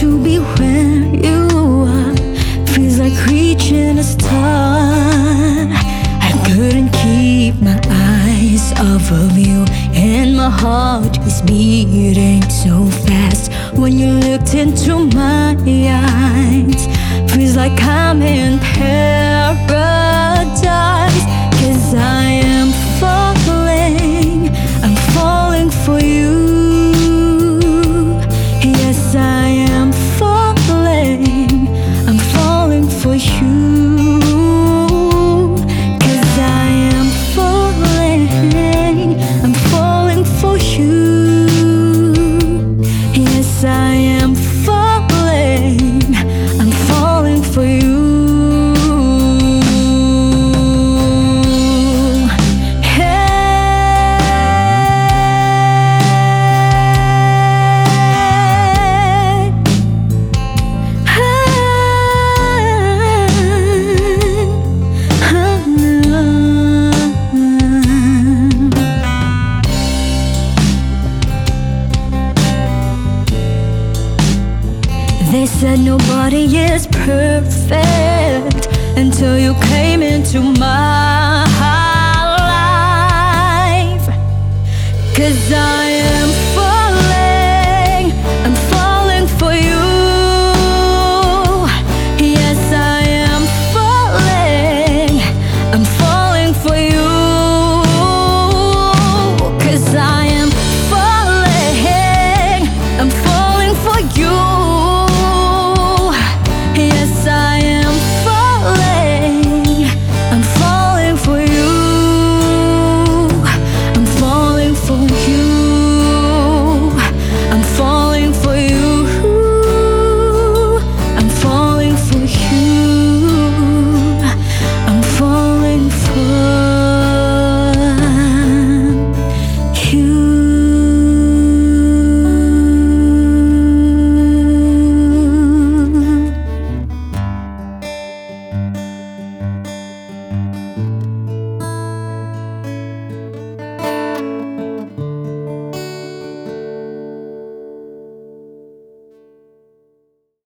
to be where you are. Feels like reaching a star. I couldn't keep my eyes off of you, and my heart is beating so fast. When you looked into my eyes, feels like I'm in paradise. Cause I am falling, I'm falling for you. They said nobody is perfect until you came into my life. Cause I am falling, I'm falling for you. Yes, I am falling, I'm falling for you. Cause I am falling, I'm falling for you.